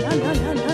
La la la la.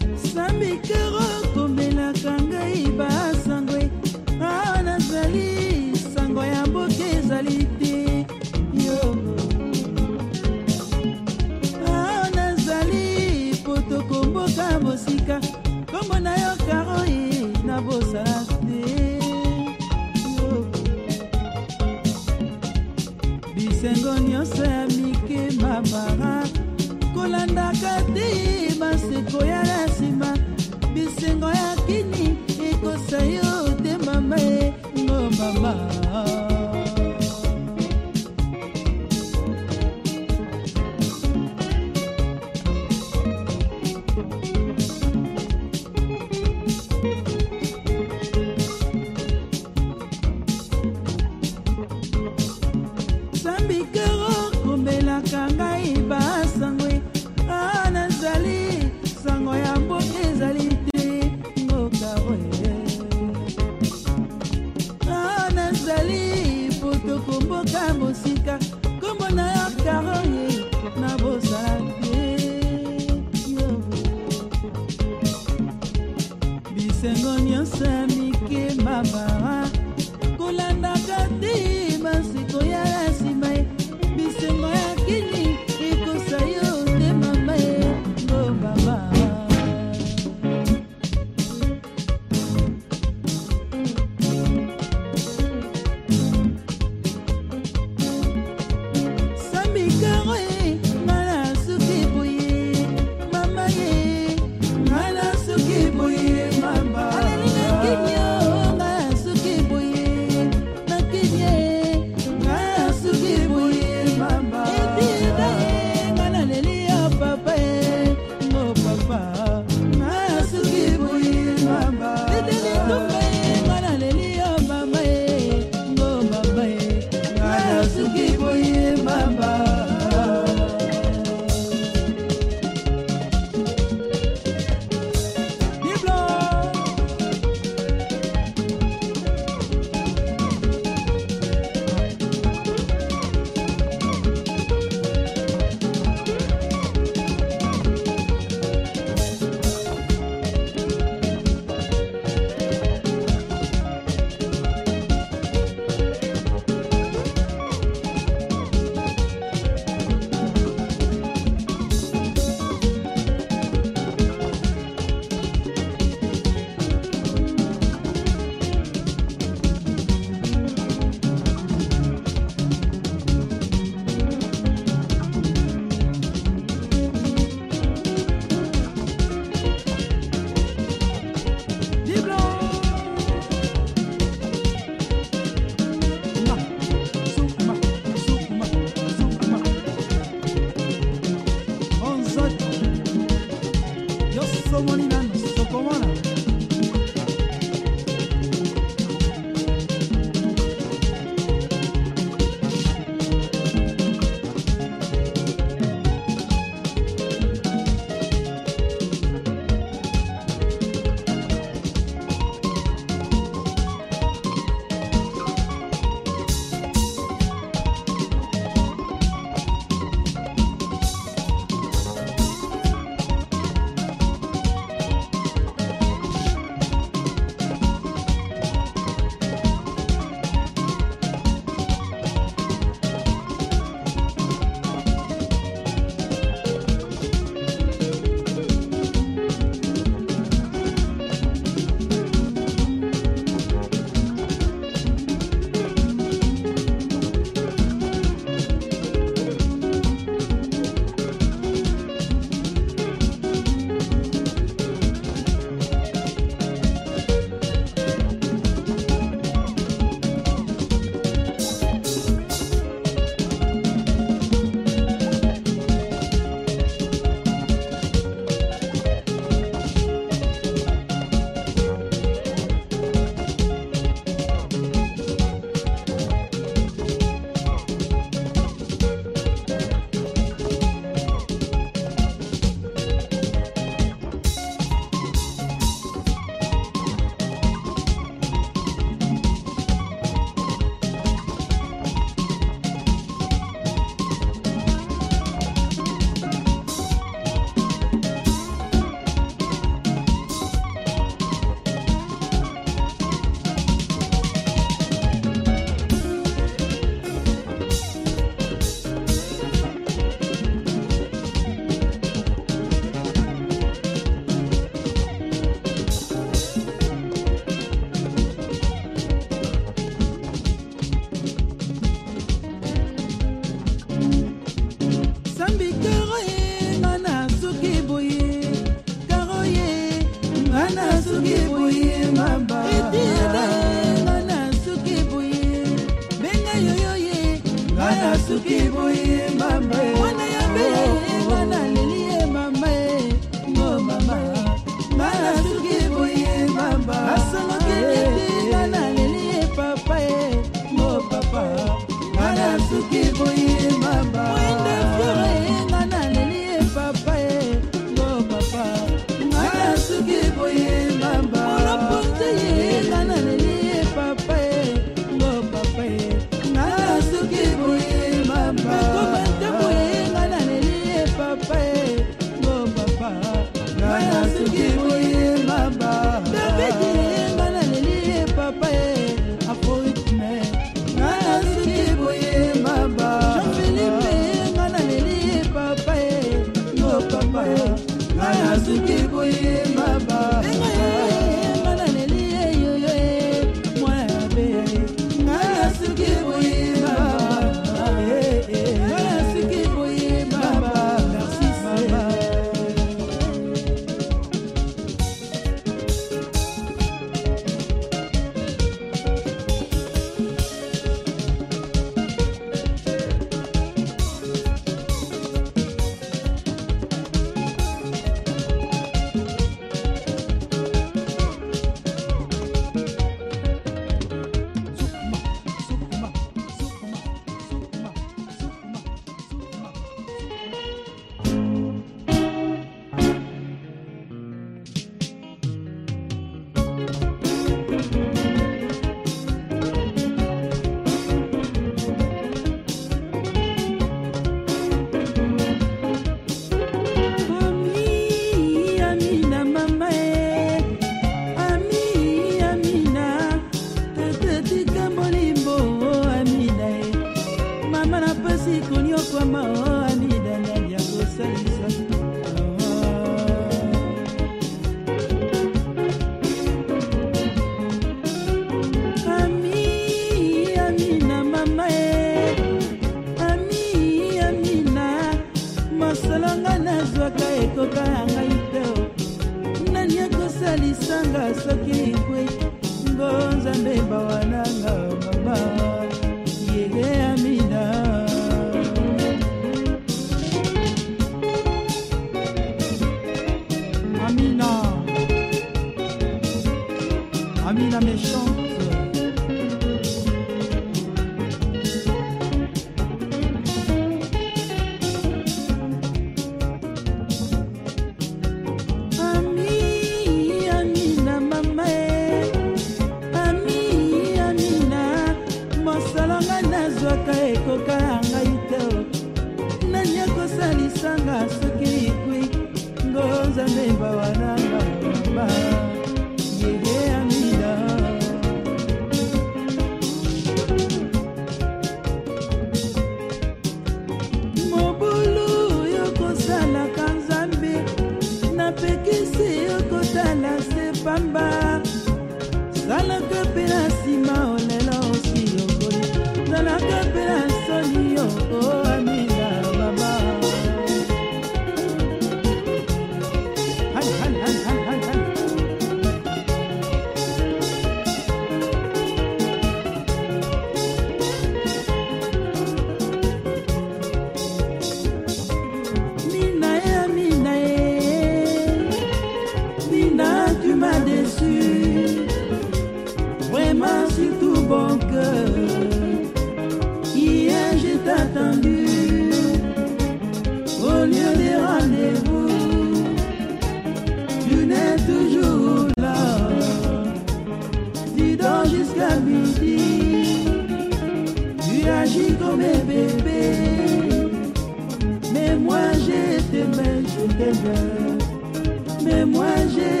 Mais moi j'ai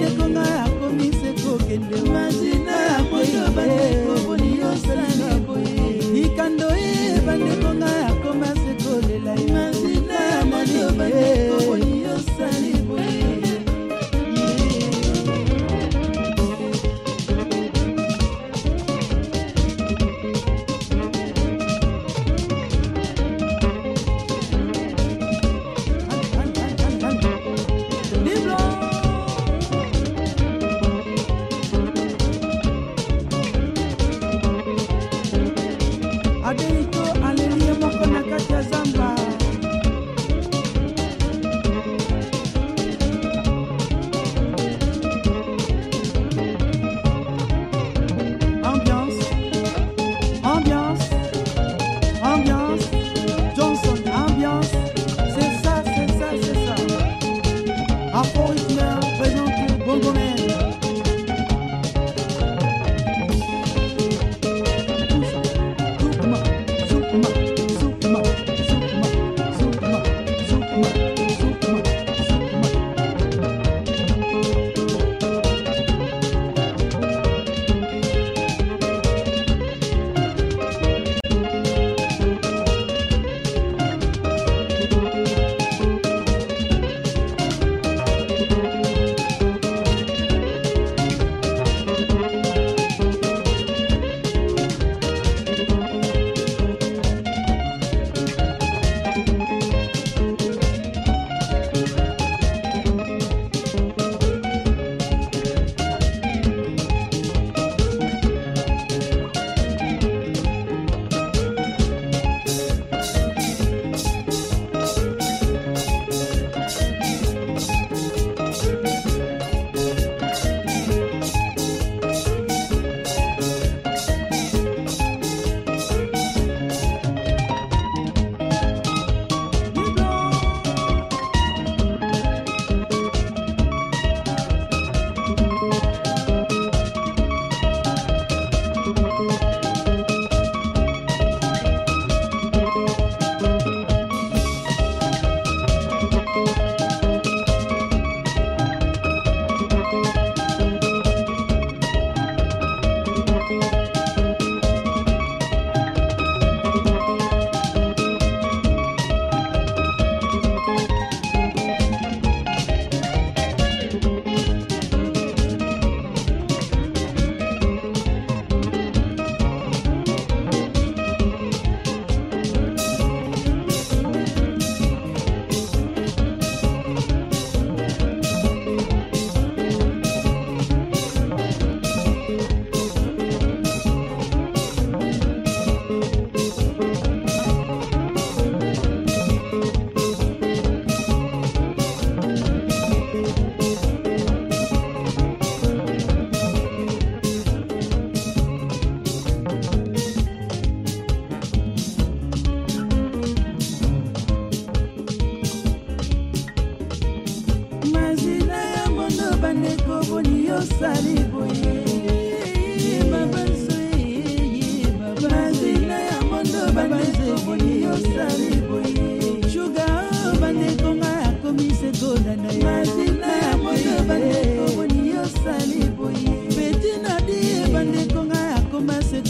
你公开。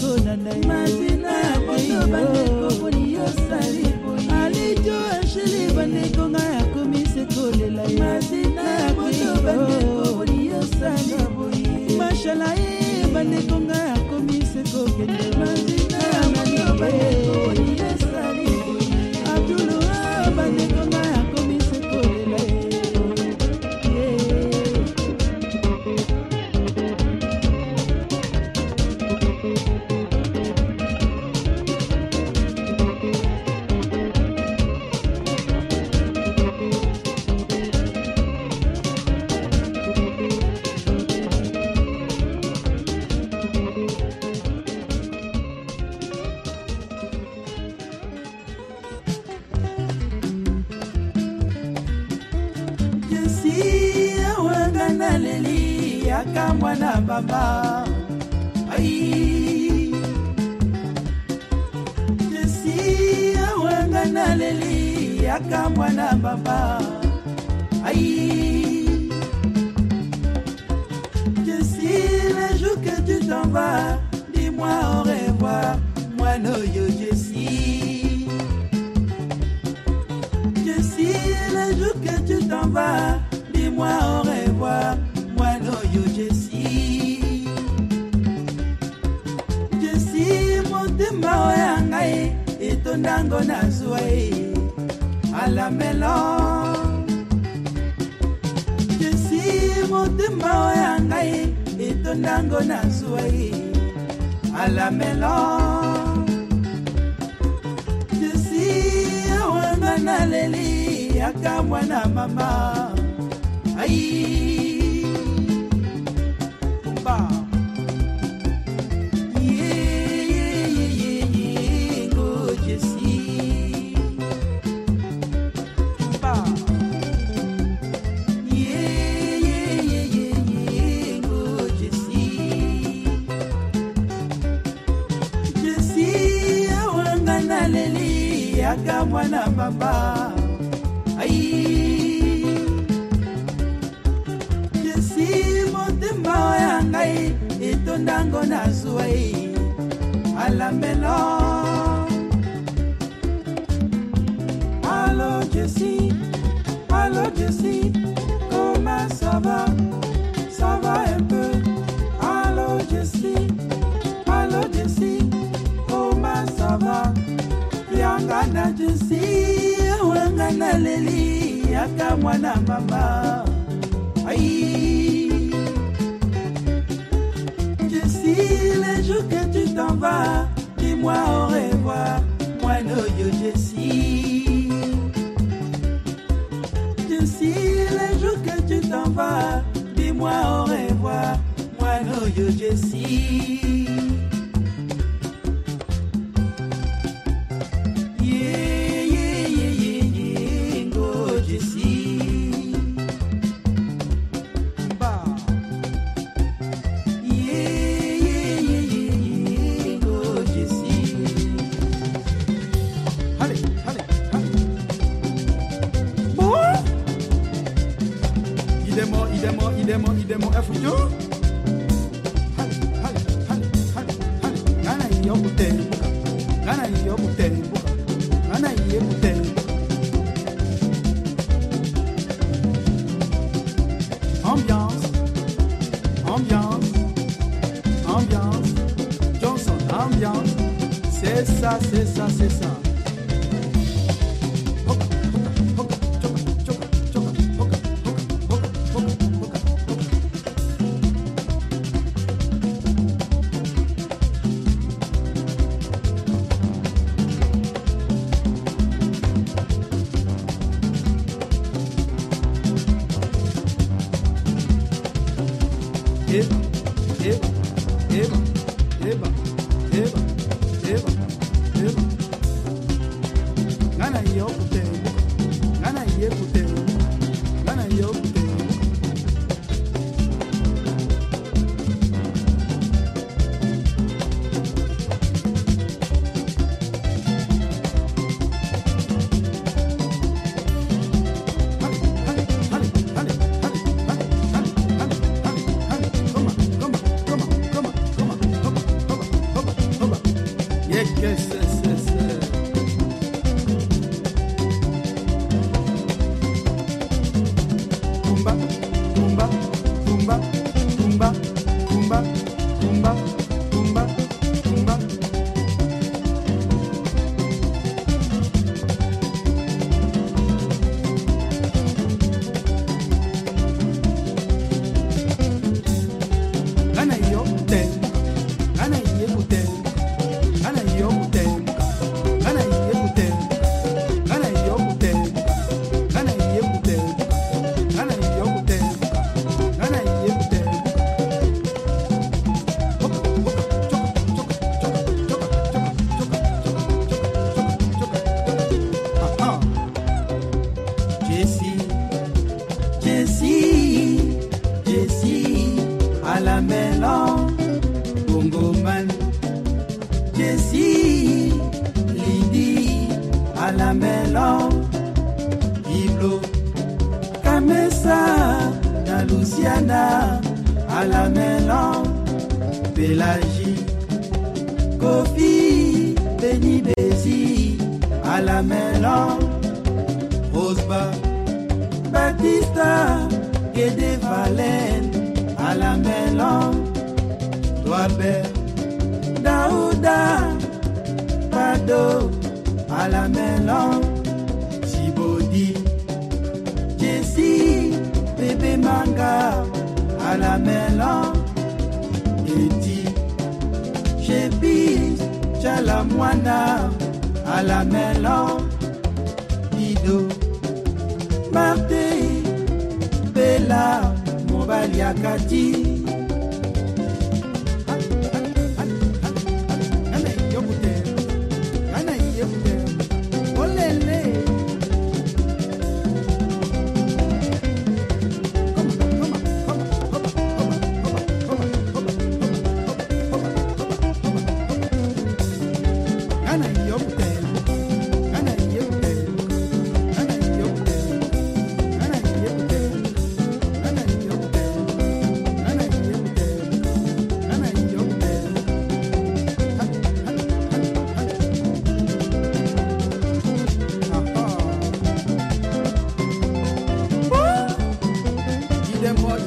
motona na matina ya moto bandeko mponi yosali alijo ashili bandeko nga yakomisi kolela ye matina ya moto bandeko mponi yosali mashalai bandeko nga yakomisi kokende matina ya moto bandeko mponi yosali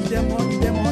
demo, demo,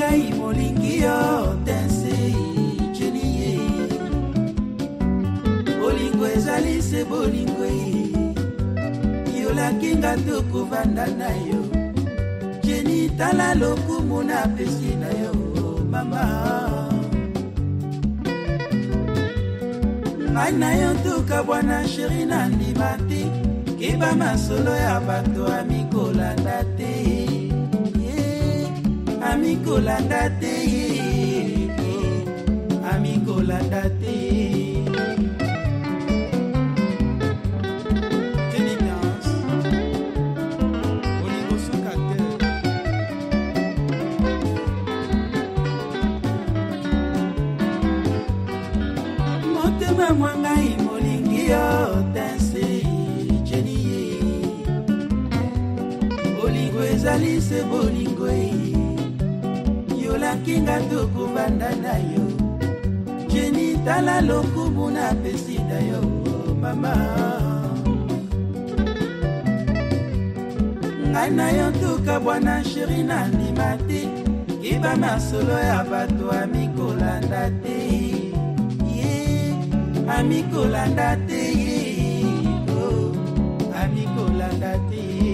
ngai molingi yo tensei jeliye bolingo ezali se bolingo ye yolaki nga tokovanda na yo jeni tala lokumu na pesi na yo mama ngai na yo tuka bwana sheri na ndima te kiba masolo ya bato ya mik kolanda soki nandima te kibana solo ya bato amikolanda te ye amikolanda te ye oh amikolanda te ye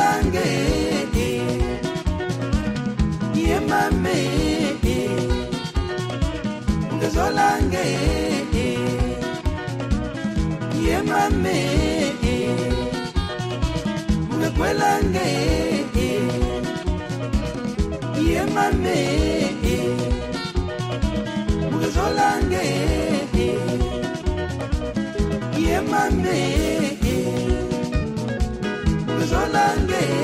lange ye mame ngezolange ye mame ngekwelange ye mame ngezolange ye mame sonange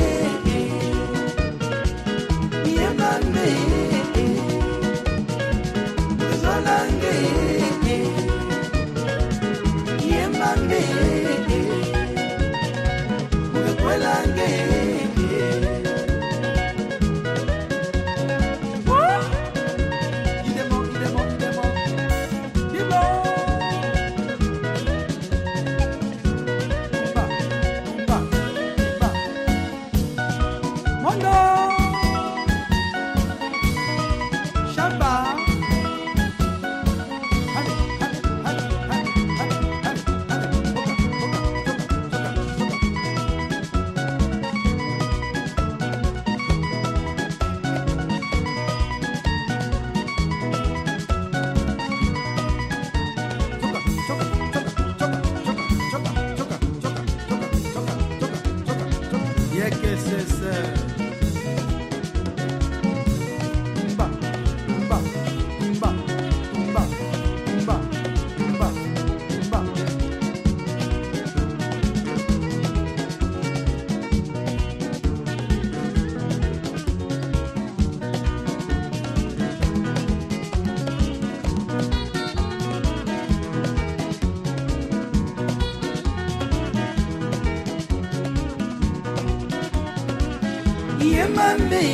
emambe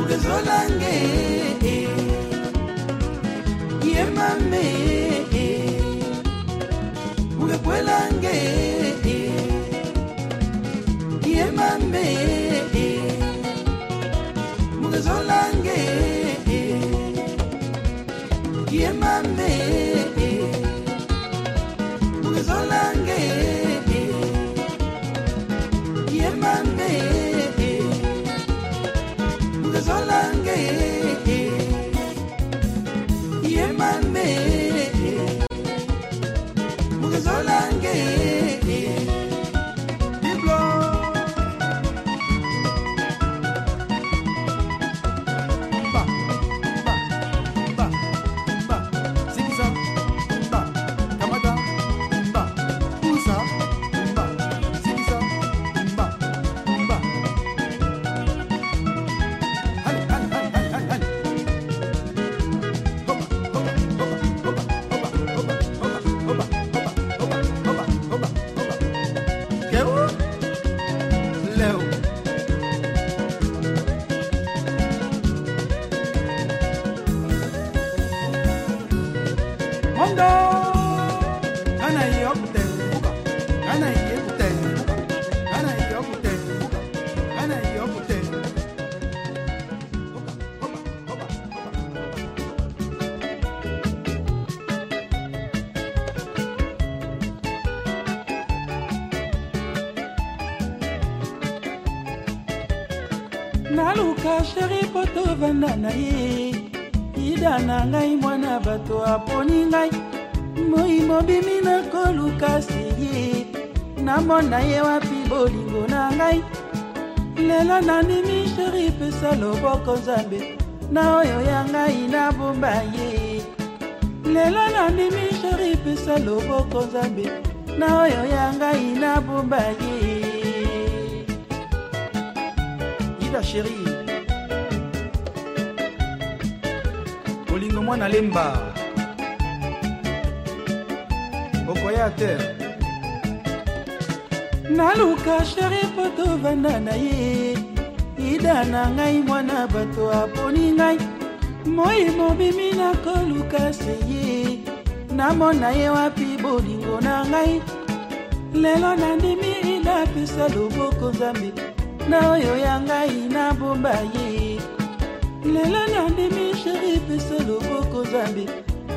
ukezolange yemame ukekwelange yemame ukezolange yemame naluka sheri po tovanda na ye ida na ngai mwana bato aponi ngai moi mobimi nakoluka siye namona ye wapi bolingo na ngai lelo nanimi sheri pesa loboko nzambe na oyo ya ngai nabomba ye lelo nanimi sheri pesa loboko nzambe na oyo ya ngai nabomba ye mafuta sheri kolingo mwana lemba okoya tere naluka sheri po tovanda na ye ida na ngai mwana bato aponi ngai moi mobimi nakoluka seye namona ye wapi bolingo na ngai lelo nandimi ida pesa loboko nzambe na oyo ya ngai nabomba ye lelo nandimi sheri pesa loboko zambe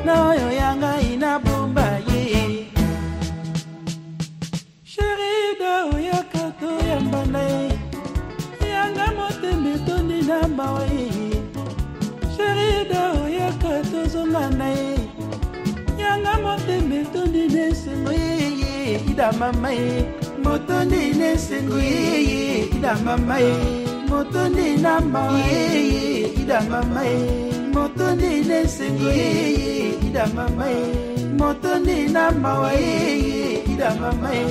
na oyo ya ngai nabomba ye sherida oyaka toyamba na ye yanga motembe etondi na mawa ye sherida oyaka tozonga na ye yanga motembe etondi na esengo ye ye ida mama ye moto ndina esengo yeye ida mama ye moto ndina mawa yeye ida mama ye moto ndina esengo yeye ida mama ye moto ndina mawa yeye ida mama ye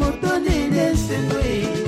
moto ndina esengo yeye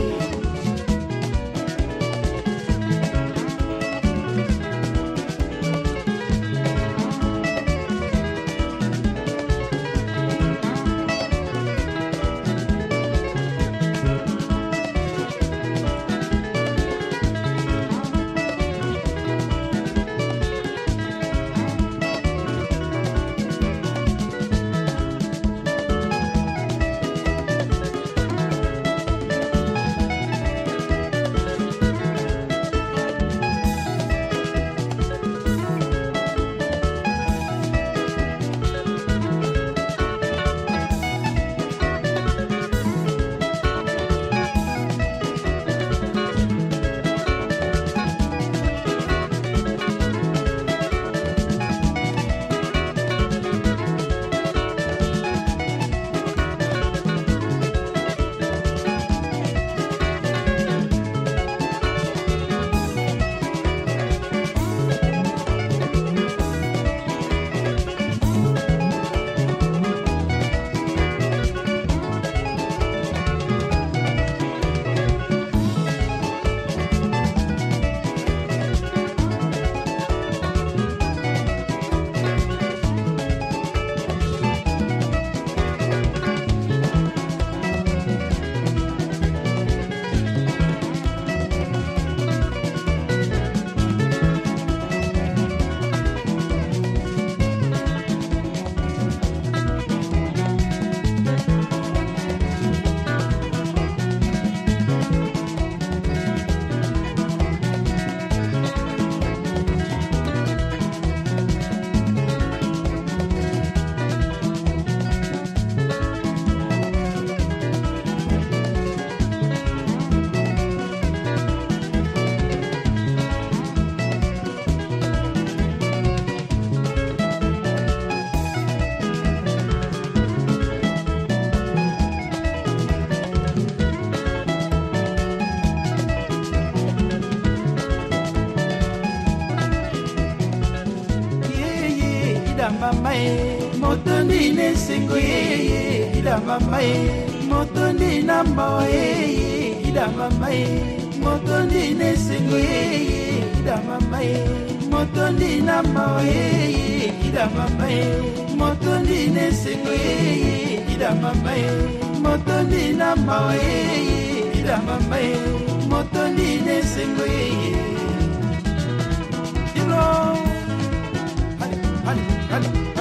ye motondi na esengo yeye ida mama ye motondi na mbawa yeye ida mama ye motondi na esengo yeye ida mama ye motondi na mbawa yeye ida mama ye motondi na esengo yeye ida mama ye motondi na mbawa yeye ida mama ye motondi na esengo yeye dilo Allez, allez, allez.